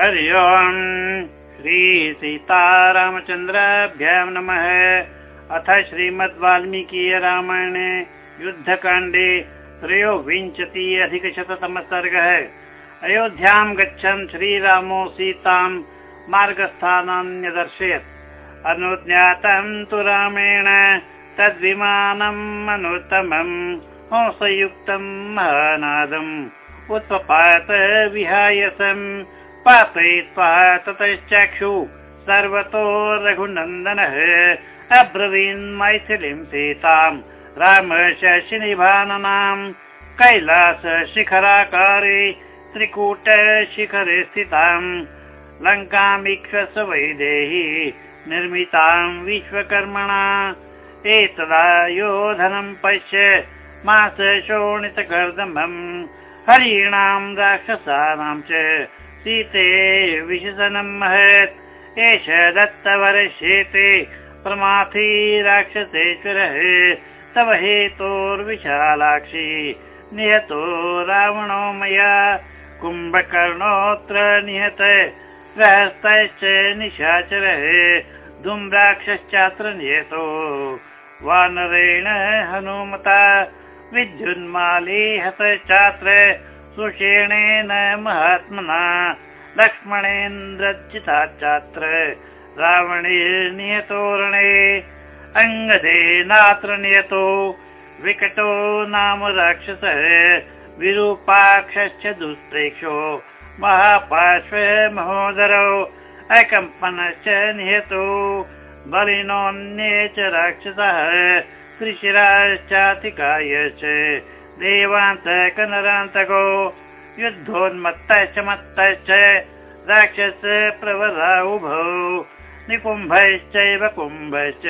हरि ओम्। श्रीसीतारामचन्द्राभ्यां नमः। अथ श्रीमद् वाल्मीकीय रामायणे युद्धकाण्डे त्रयोविंशति अधिकशततमः सर्गः। अयोध्यां गच्छन् श्रीरामो सीतां मार्गस्थानान्यदर्शयत् अनुज्ञातं तु रामेण तद्विमानम् अनुत्तमम्। हंसयुक्तं महानादम्। उत्पपात विहायसम् पातयित्वा ततश्चाक्षु सर्वतो रघुनन्दनः। अब्रवीन् मैथिलीं सीताम् राम शशिनिभाननाम् कैलास शिखराकारे त्रिकूटशिखरे स्थिताम् लङ्कामीक्षस वैदेही निर्मिताम् विश्वकर्मणा। एतदा योधनम् पश्य मास शोणितकर्दमम् हरीणाम् राक्षसानाम् च सीते विशसनम् महत्। एष दत्तवरशेते प्रमाथी राक्षसेश्वरः। तव हेतोर्विशालाक्षी निहतो रावणो मया। कुम्भकर्णोऽत्र निहत रहस्तश्च निशाचरः। धूम्राक्षश्चात्र नियतो वानरेण हनुमता। विद्युन्माली हतश्चात्र सुषेणेन महात्मना लक्ष्मणेन्द्रचिताच्चात्र रावणे नियतोरणे अङ्गदेनात्र नियतो विकटो नाम राक्षसः विरूपाक्षश्च दुष्प्रेक्षो महापार्श्व महोदरौ अकम्पनश्च निहतो बलिनोऽन्ये च राक्षसः त्रिशिराश्चातिकायश्च देवान्तकनरान्तको युद्धोन्मत्तश्च मत्तश्च राक्षस प्रवरा उभौ निकुम्भश्चैव कुम्भश्च।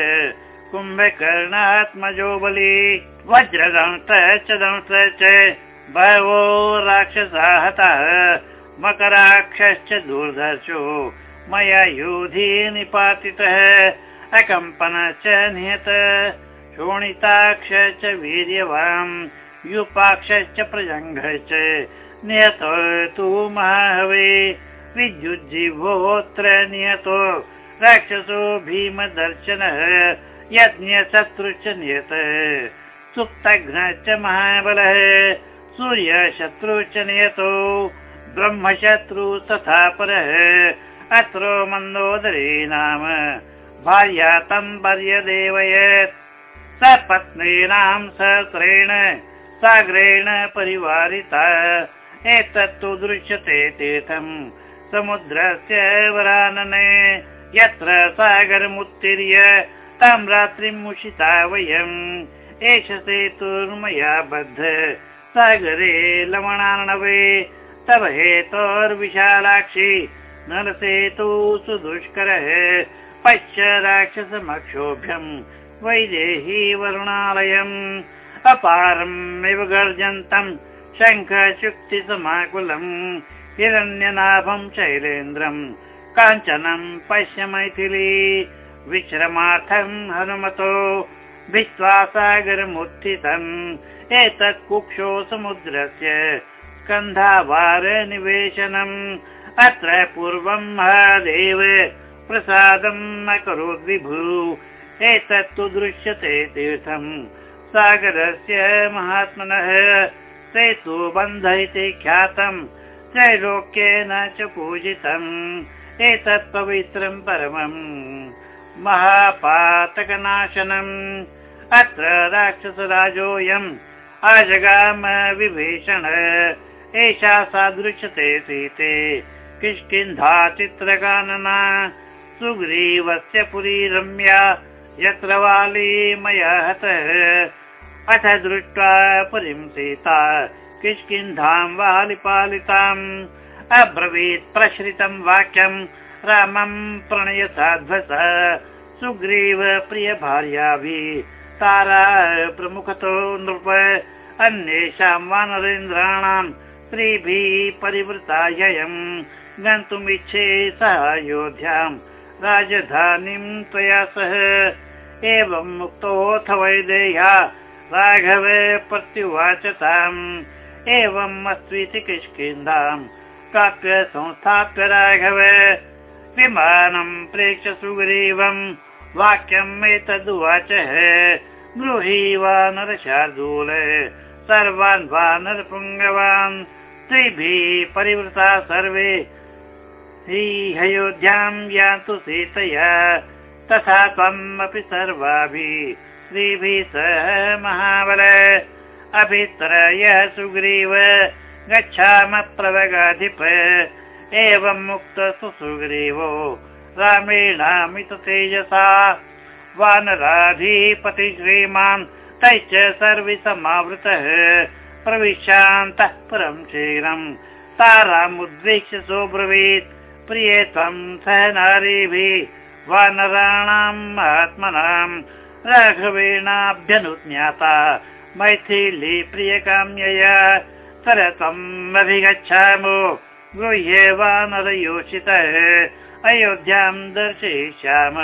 कुम्भकर्णात्मजो बलि। वज्रदंशश्च दंशश्च बहवो राक्षसा हतः मकराक्षश्च दूर्धर्षो। मया योधी निपातितः। अकम्पनश्च निहत। शोणिताक्षश्च वीर्यवान् युपाक्षश्च प्रजङ्घश्च नियत तु महाहवे। विद्युज्जिभोत्र नियतो राक्षसो भीमदर्शनः यज्ञशत्रुश्च नियत। सुप्तघ्नश्च महाबलः सूर्यशत्रुश्च नियतो ब्रह्मशत्रु तथा परः अत्रो मन्दोदरी नाम भार्या तं पर्यदेवयत् सपत्नीनां सहस्रेण सागरेण परिवारिता। एतत्तु दृश्यते तीर्थम्। समुद्रस्य वरानने। यत्र सागरमुत्तीर्य। तां रात्रिम् उषिता वयम्। एष सेतुर्मया बद्ध सागरे लवणार्णवे। तव हेतोर्विशालाक्षि। नरसेतु सुदुष्करः पश्य राक्षसमक्षोभ्यम्। वैदेही वरुणालयम् अपारम् इव गर्जन्तम् शङ्खशुक्तिसमाकुलम् हिरण्यनाभं शैलेन्द्रम् काञ्चनम् पश्य मैथिली विश्रमार्थम् हनुमतो भित्त्वा सागरमुत्थितम् एतत् कुक्षो समुद्रस्य स्कन्धावार निवेशनम् अत्र पूर्वम् महादेव प्रसादम् अकरोद् विभु एतत्तु दृश्यते तीर्थम् सागरस्य महात्मनः सेतु बन्ध इति ख्यातम् त्रैलोक्येन च पूजितम् एतत् पवित्रम् परमम्। महापातकनाशनम् अत्र राक्षसराजोऽयम् अजगाम विभीषण। एषा सा दृश्यते किष्किन्धा चित्रगानना सुग्रीवस्य पुरी रम्या यत्र वाली मया हतः अथ दृष्ट्वा पुरीं सीता किष्किन्धां वालिपालिताम्। अब्रवीत् प्रश्रितं वाक्यम् रामं प्रणय साध्वस। सुग्रीव प्रिय भार्याभिः तारा प्रमुखतो नृप। अन्येषां वानरेन्द्राणां स्त्रीभिः परिवृतायम् गन्तुमिच्छे सह अयोध्याम् राजधानीं त्वया सह। एवं मुक्तोऽथ वैदेह्या राघव प्रत्युवाच ताम्। एवम् अस्त्विति किष्किन्धाम्। प्राप्य संस्थाप्य राघव। विमानं प्रेक्ष्य सुग्रीवम् वाक्यम् एतदुवाच ब्रूहि वानरशार्दूल सर्वान् वानरपुङ्गवान् स्त्रीभिः परिवृता सर्वे अयोध्यां यातु सीतया तथा त्वमपि सर्वाभिः स्त्रीभिः सह महाबल। अभित्रयः सुग्रीव गच्छाम प्रवगाधिप। एवं मुक्तस्तु सुग्रीवो रामेणामित तेजसा। वानराधिपति श्रीमान् तैश्च सर्वे समावृतः प्रविशान्तः परं शीघ्रम् तारामुद्वीक्ष्य सोऽब्रवीत् प्रिये त्वं सह नारीभिः वानराणाम् महात्मनाम् राघवेणाभ्यनुज्ञाता मैथिली प्रियकाम्यया अभिगच्छामो। गृह्ये वानरयोषितः अयोध्यां दर्शयिष्याम।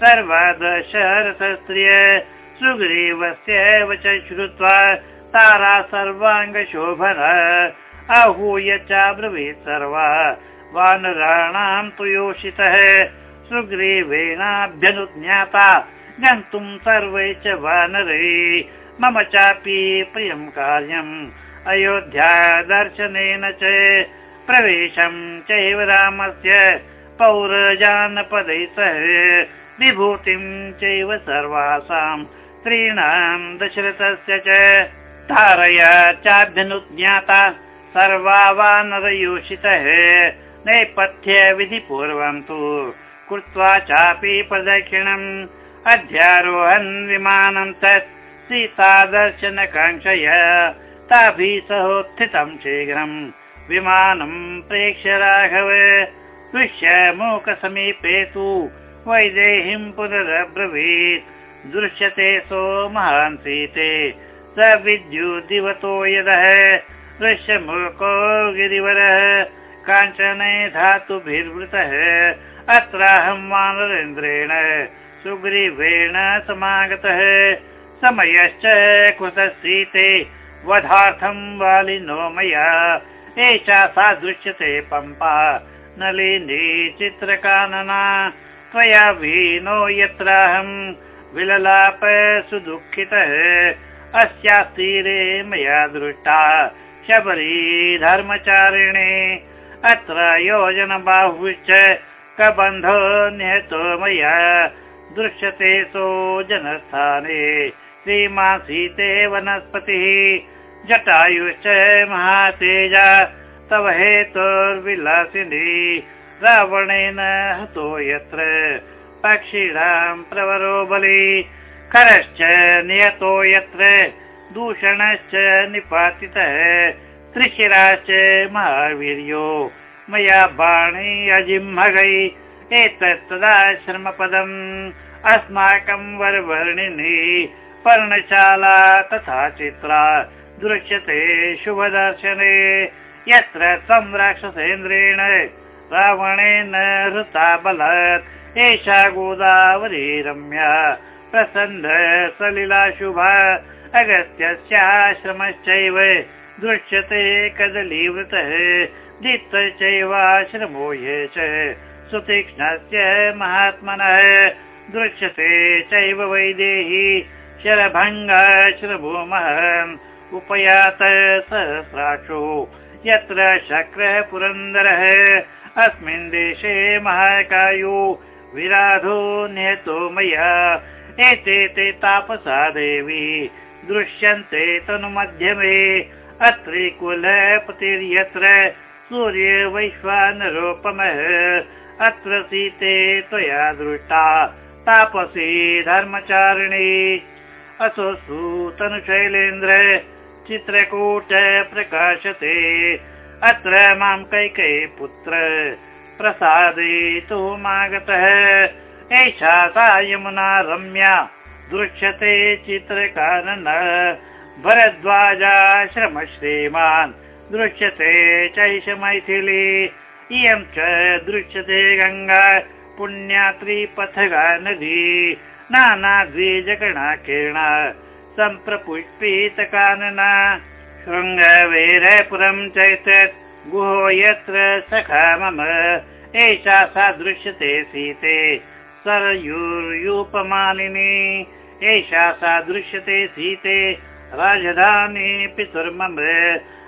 सर्वादशरथस्त्रिय सुग्रीवस्यैव च श्रुत्वा तारा सर्वाङ्गशोभन आहूय चाब्रवीत् सर्वा वानराणां तु योषितः सुग्रीवेणाभ्यनुज्ञाता। गन्तुं सर्वे च वानरै। मम चापि प्रियं कार्यम्। अयोध्या दर्शनेन च प्रवेशं चैव रामस्य पौरजानपदै सह। विभूतिं चैव सर्वासां स्त्रीणां दशरथस्य च धारया चाभ्यनुज्ञाता। सर्वा वानरयोषितः नैपथ्य विधिपूर्वं तु कृत्वा चापि प्रदक्षिणम्। अध्यारोहन् विमानं तत् सीता दर्शनकाङ्क्षय ताभिः सहोत्थितं शीघ्रम् विमानं प्रेक्ष्य राघव। दृश्य मूकसमीपे तु वैदेहीं पुनरब्रवीत्। दृश्यते सो महान् सीते स विद्युद्दिवतो यदः। दृश्यमूको गिरिवरः काञ्चने धातुभिर्वृतः। अत्राहं वानरेन्द्रेण सुग्रीवेण समागतः। समयश्च कुतः सीते वधार्थं वालिनो मया। एषा सा दृश्यते पम्पा नलिनी चित्रकानना त्वया वीनो यत्राहं विललाप सुदुःखितः। अस्यास्तीरे मया दृष्टा शबरी धर्मचारिणे अत्र योजनबाहुश्च कबन्धो निहतो मया दृश्यते सो जनस्थाने। सीते वनस्पतिः। जटायुश्च महातेजा। तव हेतोर्विलासिनी। रावणेन हतो यत्र। पक्षिणां प्रवरो बलि। करश्च नियतो यत्र। दूषणश्च निपातितः त्रिशिराश्च महावीर्यो मया बाणी अजिह्मगै एतत् तदाश्रमपदम् अस्माकं वरवर्णिनी पर्णशाला तथा चित्रा दृश्यते शुभदर्शने। यत्र त्वं राक्षसेन्द्रेण रावणेन हृता बलात्। एषा गोदावरी रम्या प्रसन्न सलिला शुभा अगस्त्यस्याश्रमश्चैव दृश्यते कदलीवृतः दीप्तश्चैवाश्रमो ये च सुतीक्ष्णस्य महात्मनः। दृश्यते चैव वैदेही शरभङ्गाश्रभूमः उपयात सहस्राक्षो यत्र शक्रः पुरन्दरः। अस्मिन् देशे महाकायो विराधो निहतो मया। एते ते तापसा देवी दृश्यन्ते तनुमध्यमे अत्रि कुलपतिर्यत्र सूर्य वैश्वानरोपमः। अत्र सीते त्वया दृष्टा तापसी धर्मचारिणी। असो सूतनुशैलेन्द्र चित्रकूट प्रकाशते। अत्र मां कैकै पुत्र प्रसादयितुमागतः एषा सा यमुना रम्या दृश्यते चित्रकारण भरद्वाजाश्रम श्रीमान् दृश्यते चैष मैथिली। इयं च दृश्यते गङ्गा पुण्यात्रिपथगा नदी नानाद्विजगणाकिरण सम्प्रपुष्पितकानना। शृङ्गवेरपुरं चैतत् गुहो यत्र सखा मम। एषा सा दृश्यते सीते सरयूर्यूपमालिनी। एषा सा दृश्यते सीते राजधानी पितुर्मम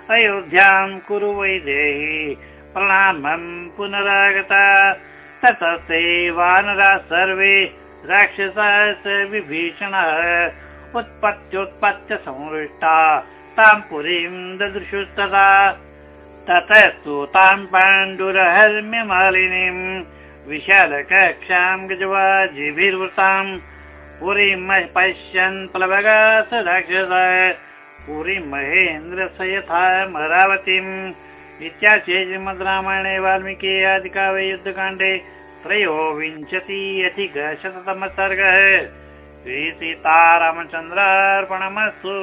अयोध्यां कुरु वै देहि। प्रणामं पुनरागता। ततस्ते वानरा सर्वे राक्षसा विभीषणः उत्पत्त्युत्पत्त्य संवृष्टा तां पुरीं ददृशुस्तदा ततस्तु तां पाण्डुरहर्म्यमालिनीम् विशालकक्षां गजवाजिभिर्वृताम् पुरीं पश्यन् राक्षस। पुरीं महेन्द्रस्य यथा मरावतीम् इत्याख्ये श्रीमद् रामायणे वाल्मीकि आदिकाव्ये युद्धकाण्डे त्रयोविंशति अधिकशततमः सर्गः श्रीसीतारामचन्द्रार्पणमस्तु